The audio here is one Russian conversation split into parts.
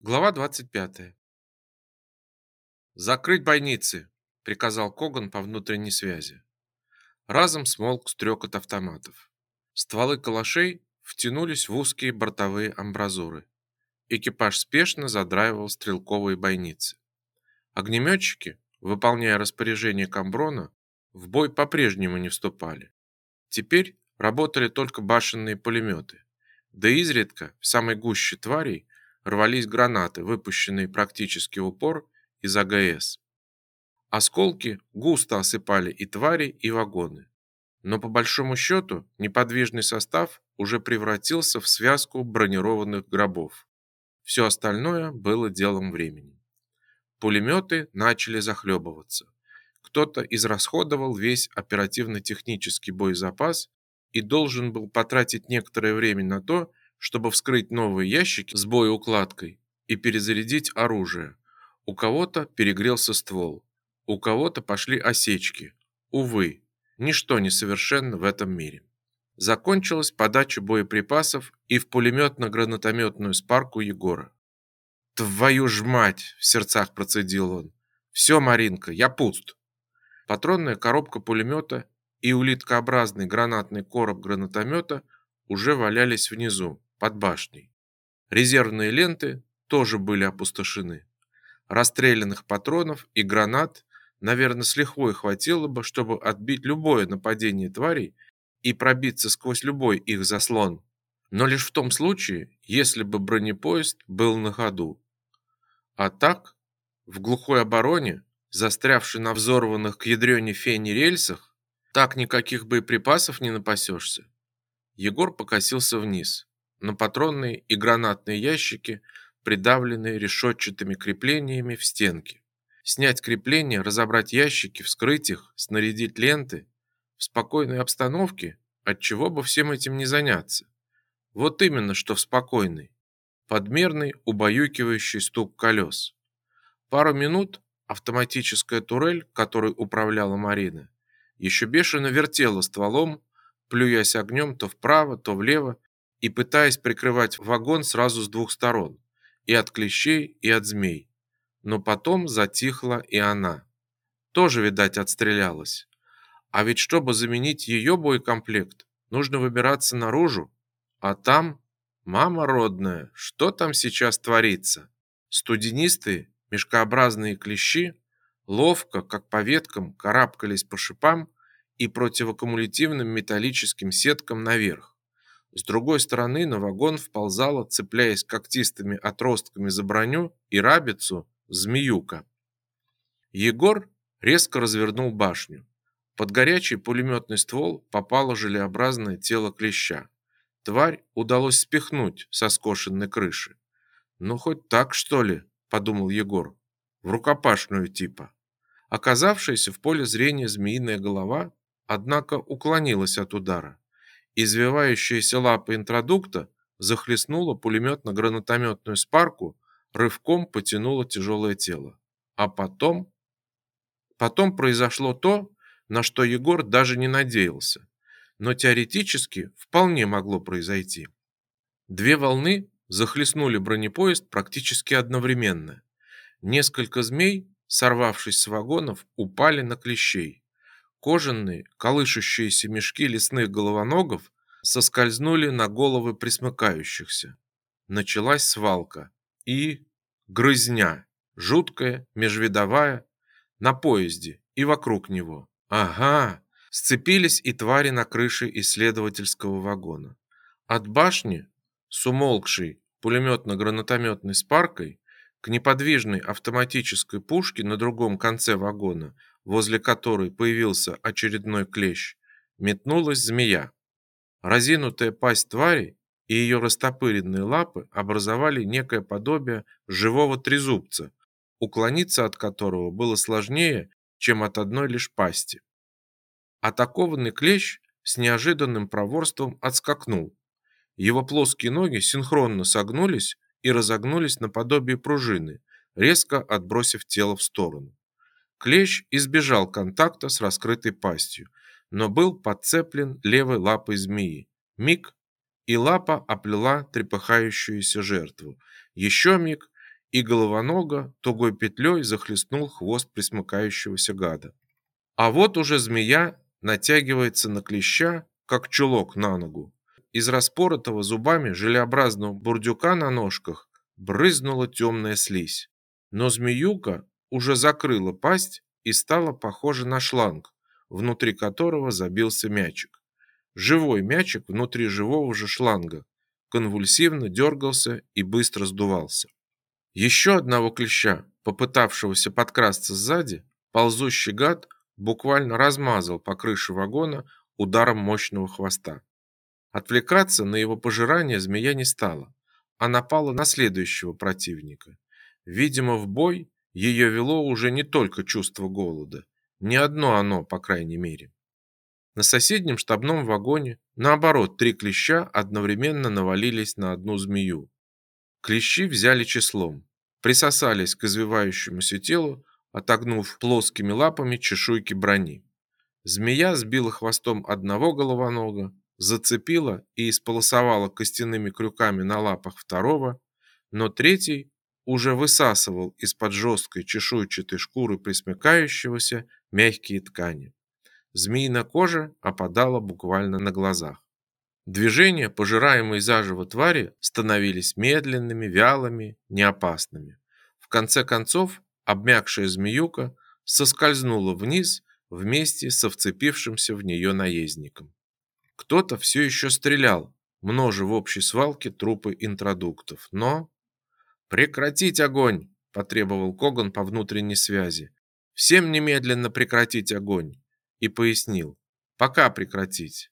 Глава 25. «Закрыть бойницы!» – приказал Коган по внутренней связи. Разом смолк стрекот автоматов. Стволы калашей втянулись в узкие бортовые амбразуры. Экипаж спешно задраивал стрелковые бойницы. Огнеметчики, выполняя распоряжение Камброна, в бой по-прежнему не вступали. Теперь работали только башенные пулеметы. Да изредка, в самой гуще тварей, рвались гранаты, выпущенные практически в упор из АГС. Осколки густо осыпали и твари, и вагоны. Но по большому счету неподвижный состав уже превратился в связку бронированных гробов. Все остальное было делом времени. Пулеметы начали захлебываться. Кто-то израсходовал весь оперативно-технический боезапас и должен был потратить некоторое время на то, чтобы вскрыть новые ящики с боеукладкой и перезарядить оружие. У кого-то перегрелся ствол, у кого-то пошли осечки. Увы, ничто не совершенно в этом мире. Закончилась подача боеприпасов и в пулеметно-гранатометную спарку Егора. «Твою ж мать!» – в сердцах процедил он. «Все, Маринка, я пуст!» Патронная коробка пулемета и улиткообразный гранатный короб гранатомета уже валялись внизу, под башней. Резервные ленты тоже были опустошены. Расстрелянных патронов и гранат, наверное, с лихвой хватило бы, чтобы отбить любое нападение тварей и пробиться сквозь любой их заслон. Но лишь в том случае, если бы бронепоезд был на ходу. А так, в глухой обороне, застрявший на взорванных к ядрене фени рельсах, так никаких боеприпасов не напасешься. Егор покосился вниз но патронные и гранатные ящики придавлены решетчатыми креплениями в стенке. Снять крепления, разобрать ящики, вскрыть их, снарядить ленты в спокойной обстановке, от чего бы всем этим не заняться. Вот именно, что в спокойной. Подмерный, убаюкивающий стук колес. Пару минут автоматическая турель, которой управляла Марина, еще бешено вертела стволом, плюясь огнем то вправо, то влево, и пытаясь прикрывать вагон сразу с двух сторон, и от клещей, и от змей. Но потом затихла и она. Тоже, видать, отстрелялась. А ведь чтобы заменить ее боекомплект, нужно выбираться наружу, а там, мама родная, что там сейчас творится? Студенистые, мешкообразные клещи ловко, как по веткам, карабкались по шипам и противокумулятивным металлическим сеткам наверх. С другой стороны на вагон вползала, цепляясь когтистыми отростками за броню и рабицу, змеюка. Егор резко развернул башню. Под горячий пулеметный ствол попало желеобразное тело клеща. Тварь удалось спихнуть со скошенной крыши. «Ну, хоть так, что ли?» – подумал Егор. «В рукопашную типа». Оказавшаяся в поле зрения змеиная голова, однако, уклонилась от удара. Извивающаяся лапа интродукта захлестнула пулеметно-гранатометную спарку, рывком потянула тяжелое тело. А потом... Потом произошло то, на что Егор даже не надеялся, но теоретически вполне могло произойти. Две волны захлестнули бронепоезд практически одновременно. Несколько змей, сорвавшись с вагонов, упали на клещей. Кожаные, колышущиеся мешки лесных головоногов соскользнули на головы присмыкающихся. Началась свалка и грызня, жуткая, межвидовая, на поезде и вокруг него. Ага, сцепились и твари на крыше исследовательского вагона. От башни, с умолкшей пулеметно-гранатометной спаркой, к неподвижной автоматической пушке на другом конце вагона возле которой появился очередной клещ, метнулась змея. Разинутая пасть твари и ее растопыренные лапы образовали некое подобие живого трезубца, уклониться от которого было сложнее, чем от одной лишь пасти. Атакованный клещ с неожиданным проворством отскакнул. Его плоские ноги синхронно согнулись и разогнулись наподобие пружины, резко отбросив тело в сторону. Клещ избежал контакта с раскрытой пастью, но был подцеплен левой лапой змеи. Миг, и лапа оплела трепыхающуюся жертву. Еще миг, и головонога тугой петлей захлестнул хвост присмыкающегося гада. А вот уже змея натягивается на клеща, как чулок на ногу. Из распоротого зубами желеобразного бурдюка на ножках брызнула темная слизь. Но змеюка уже закрыла пасть и стала похожа на шланг, внутри которого забился мячик. Живой мячик внутри живого же шланга конвульсивно дергался и быстро сдувался. Еще одного клеща, попытавшегося подкрасться сзади, ползущий гад буквально размазал по крыше вагона ударом мощного хвоста. Отвлекаться на его пожирание змея не стала, а напала на следующего противника. Видимо, в бой ее вело уже не только чувство голода, не одно оно, по крайней мере. На соседнем штабном вагоне, наоборот, три клеща одновременно навалились на одну змею. Клещи взяли числом присосались к извивающемуся телу, отогнув плоскими лапами чешуйки брони. Змея сбила хвостом одного головонога, зацепила и исполосовала костяными крюками на лапах второго, но третий уже высасывал из-под жесткой чешуйчатой шкуры присмыкающегося мягкие ткани. Змеиная кожа опадала буквально на глазах. Движения пожираемой заживо твари становились медленными, вялыми, неопасными. В конце концов, обмякшая змеюка соскользнула вниз вместе со вцепившимся в нее наездником. Кто-то все еще стрелял, множа в общей свалке трупы интродуктов, но... «Прекратить огонь!» – потребовал Коган по внутренней связи. «Всем немедленно прекратить огонь!» И пояснил. «Пока прекратить!»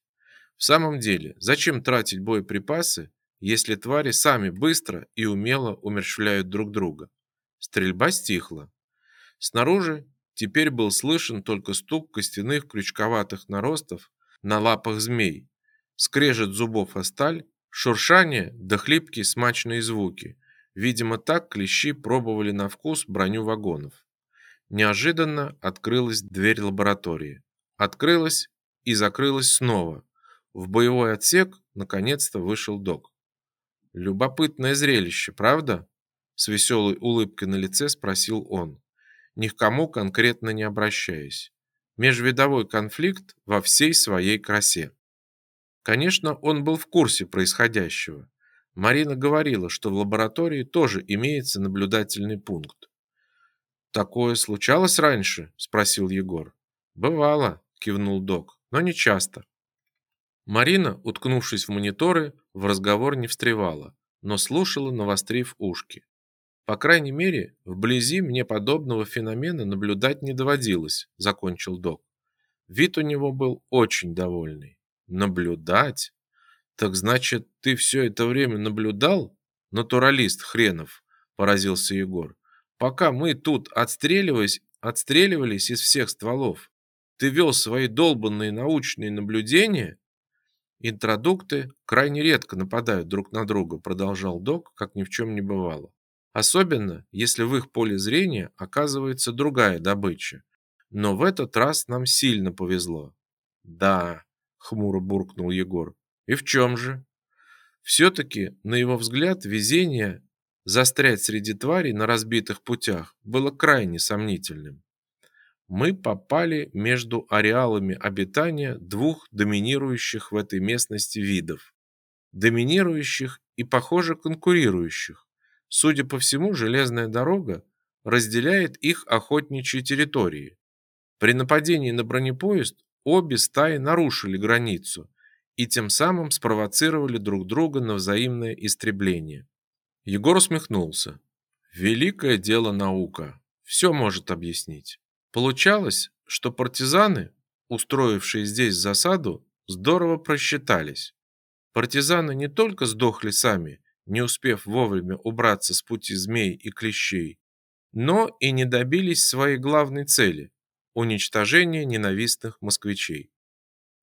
В самом деле, зачем тратить боеприпасы, если твари сами быстро и умело умерщвляют друг друга? Стрельба стихла. Снаружи теперь был слышен только стук костяных крючковатых наростов на лапах змей, скрежет зубов о сталь, шуршание да хлипкие смачные звуки. Видимо, так клещи пробовали на вкус броню вагонов. Неожиданно открылась дверь лаборатории. Открылась и закрылась снова, в боевой отсек наконец-то вышел док. Любопытное зрелище, правда? С веселой улыбкой на лице спросил он, ни к кому конкретно не обращаясь. Межвидовой конфликт во всей своей красе. Конечно, он был в курсе происходящего. Марина говорила, что в лаборатории тоже имеется наблюдательный пункт. Такое случалось раньше, спросил Егор. Бывало, кивнул док, но не часто. Марина, уткнувшись в мониторы, в разговор не встревала, но слушала, навострив ушки. По крайней мере, вблизи мне подобного феномена наблюдать не доводилось, закончил док. Вид у него был очень довольный. Наблюдать? Так значит, ты все это время наблюдал? Натуралист хренов, поразился Егор. Пока мы тут отстреливались, отстреливались из всех стволов, ты вел свои долбанные научные наблюдения Интродукты крайне редко нападают друг на друга, продолжал Док, как ни в чем не бывало. Особенно, если в их поле зрения оказывается другая добыча. Но в этот раз нам сильно повезло. Да, хмуро буркнул Егор. И в чем же? Все-таки, на его взгляд, везение застрять среди тварей на разбитых путях было крайне сомнительным мы попали между ареалами обитания двух доминирующих в этой местности видов. Доминирующих и, похоже, конкурирующих. Судя по всему, железная дорога разделяет их охотничьи территории. При нападении на бронепоезд обе стаи нарушили границу и тем самым спровоцировали друг друга на взаимное истребление. Егор усмехнулся. Великое дело наука. Все может объяснить. Получалось, что партизаны, устроившие здесь засаду, здорово просчитались. Партизаны не только сдохли сами, не успев вовремя убраться с пути змей и клещей, но и не добились своей главной цели уничтожения ненавистных москвичей.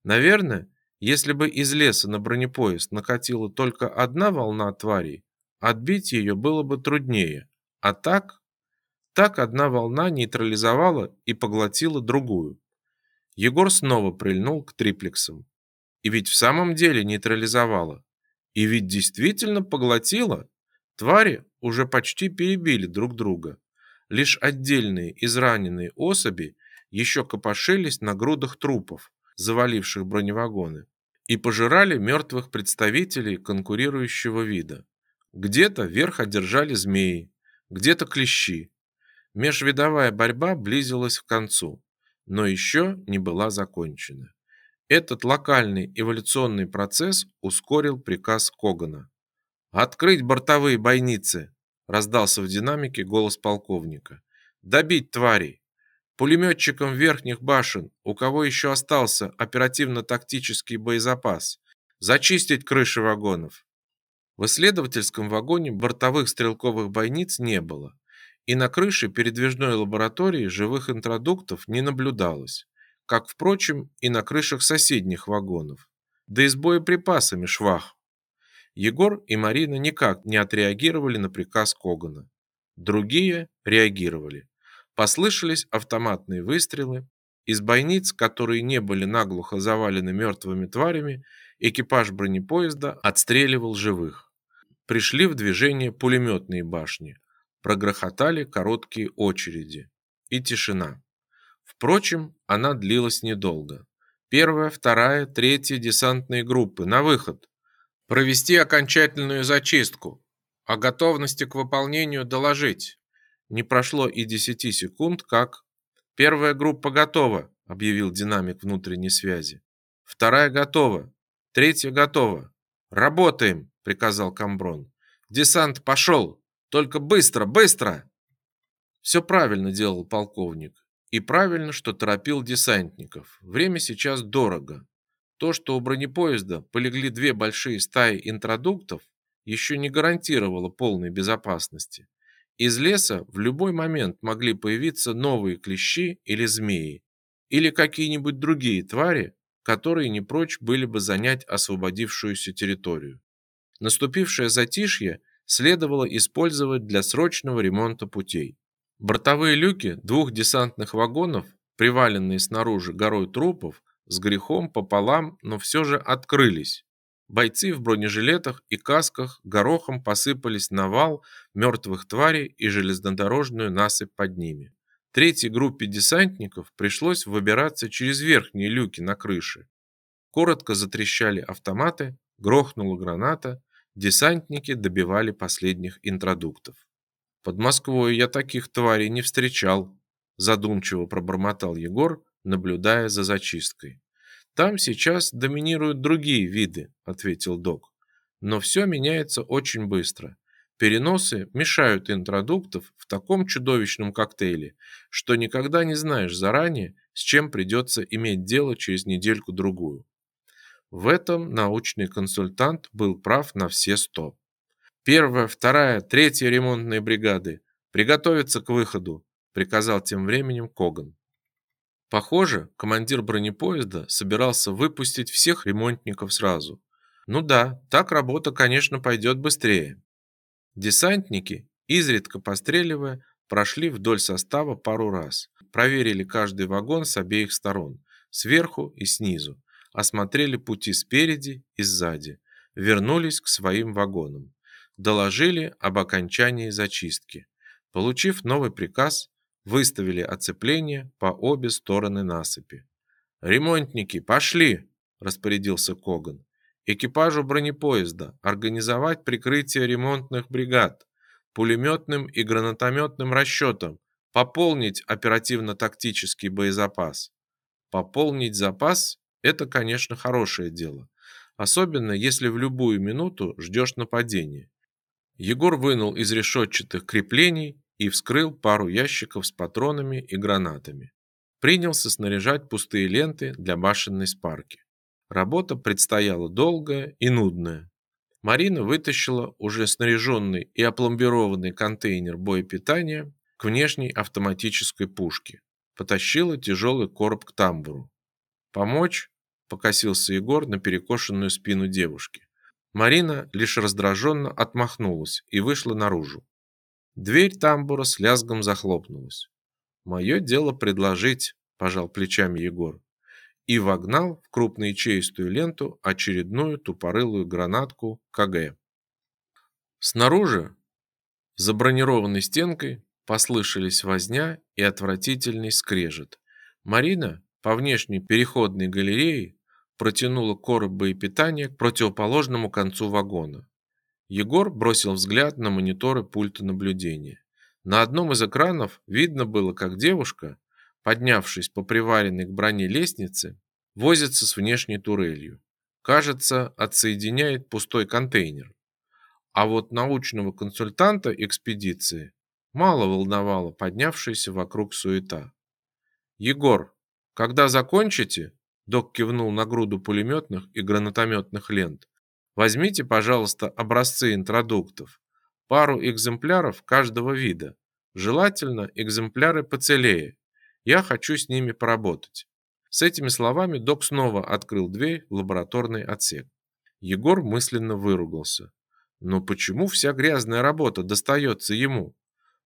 Наверное, если бы из леса на бронепоезд накатила только одна волна тварей, отбить ее было бы труднее. А так так одна волна нейтрализовала и поглотила другую. Егор снова прильнул к триплексам. И ведь в самом деле нейтрализовала. И ведь действительно поглотила. Твари, уже почти перебили друг друга. Лишь отдельные израненные особи еще копошились на грудах трупов, заваливших броневагоны, и пожирали мертвых представителей конкурирующего вида. Где-то верх одержали змеи, где-то клещи. Межвидовая борьба близилась к концу, но еще не была закончена. Этот локальный эволюционный процесс ускорил приказ Когана. «Открыть бортовые бойницы!» – раздался в динамике голос полковника. «Добить тварей! Пулеметчикам верхних башен, у кого еще остался оперативно-тактический боезапас, зачистить крыши вагонов!» В исследовательском вагоне бортовых стрелковых бойниц не было, и на крыше передвижной лаборатории живых интродуктов не наблюдалось, как, впрочем, и на крышах соседних вагонов. Да и с боеприпасами швах. Егор и Марина никак не отреагировали на приказ Когана. Другие реагировали. Послышались автоматные выстрелы. Из бойниц, которые не были наглухо завалены мертвыми тварями, экипаж бронепоезда отстреливал живых. Пришли в движение пулеметные башни. Прогрохотали короткие очереди. И тишина. Впрочем, она длилась недолго. Первая, вторая, третья десантные группы на выход. Провести окончательную зачистку. О готовности к выполнению доложить. Не прошло и десяти секунд, как первая группа готова, объявил динамик внутренней связи. Вторая готова. Третья готова. Работаем, приказал Камброн. Десант пошел. Только быстро, быстро. Все правильно делал полковник. И правильно, что торопил десантников. Время сейчас дорого. То, что у бронепоезда полегли две большие стаи интродуктов, еще не гарантировало полной безопасности. Из леса в любой момент могли появиться новые клещи или змеи, или какие-нибудь другие твари, которые не прочь были бы занять освободившуюся территорию. Наступившее затишье следовало использовать для срочного ремонта путей. Бортовые люки двух десантных вагонов, приваленные снаружи горой трупов, с грехом пополам, но все же открылись. Бойцы в бронежилетах и касках горохом посыпались на вал мертвых тварей и железнодорожную насыпь под ними. Третьей группе десантников пришлось выбираться через верхние люки на крыше. Коротко затрещали автоматы, грохнула граната, десантники добивали последних интродуктов. Под Москвой я таких тварей не встречал, задумчиво пробормотал Егор, наблюдая за зачисткой. Там сейчас доминируют другие виды, ответил док. Но все меняется очень быстро. Переносы мешают интродуктов в таком чудовищном коктейле, что никогда не знаешь заранее, с чем придется иметь дело через недельку-другую. В этом научный консультант был прав на все сто. Первая, вторая, третья ремонтные бригады приготовиться к выходу, приказал тем временем Коган. Похоже, командир бронепоезда собирался выпустить всех ремонтников сразу. Ну да, так работа, конечно, пойдет быстрее. Десантники, изредка постреливая, прошли вдоль состава пару раз, проверили каждый вагон с обеих сторон, сверху и снизу, осмотрели пути спереди и сзади, вернулись к своим вагонам доложили об окончании зачистки. Получив новый приказ, выставили оцепление по обе стороны насыпи. «Ремонтники, пошли!» – распорядился Коган. «Экипажу бронепоезда организовать прикрытие ремонтных бригад, пулеметным и гранатометным расчетам, пополнить оперативно-тактический боезапас». Пополнить запас – это, конечно, хорошее дело, особенно если в любую минуту ждешь нападения. Егор вынул из решетчатых креплений и вскрыл пару ящиков с патронами и гранатами. Принялся снаряжать пустые ленты для башенной спарки. Работа предстояла долгая и нудная. Марина вытащила уже снаряженный и опломбированный контейнер боепитания к внешней автоматической пушке. Потащила тяжелый короб к тамбуру. «Помочь?» – покосился Егор на перекошенную спину девушки. Марина лишь раздраженно отмахнулась и вышла наружу. Дверь тамбура с лязгом захлопнулась. «Мое дело предложить», – пожал плечами Егор. И вогнал в крупноячеистую ленту очередную тупорылую гранатку КГ. Снаружи За бронированной стенкой послышались возня и отвратительный скрежет. Марина по внешней переходной галерее протянула короб боепитания к противоположному концу вагона. Егор бросил взгляд на мониторы пульта наблюдения. На одном из экранов видно было, как девушка, поднявшись по приваренной к броне лестнице, возится с внешней турелью. Кажется, отсоединяет пустой контейнер. А вот научного консультанта экспедиции мало волновало поднявшаяся вокруг суета. «Егор, когда закончите?» Док кивнул на груду пулеметных и гранатометных лент. «Возьмите, пожалуйста, образцы интродуктов. Пару экземпляров каждого вида. Желательно экземпляры поцелее. Я хочу с ними поработать». С этими словами док снова открыл дверь в лабораторный отсек. Егор мысленно выругался. Но почему вся грязная работа достается ему?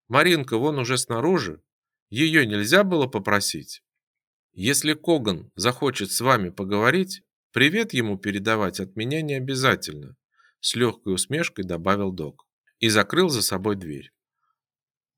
Маринка вон уже снаружи. Ее нельзя было попросить? Если Коган захочет с вами поговорить, привет ему передавать от меня не обязательно, с легкой усмешкой добавил док и закрыл за собой дверь.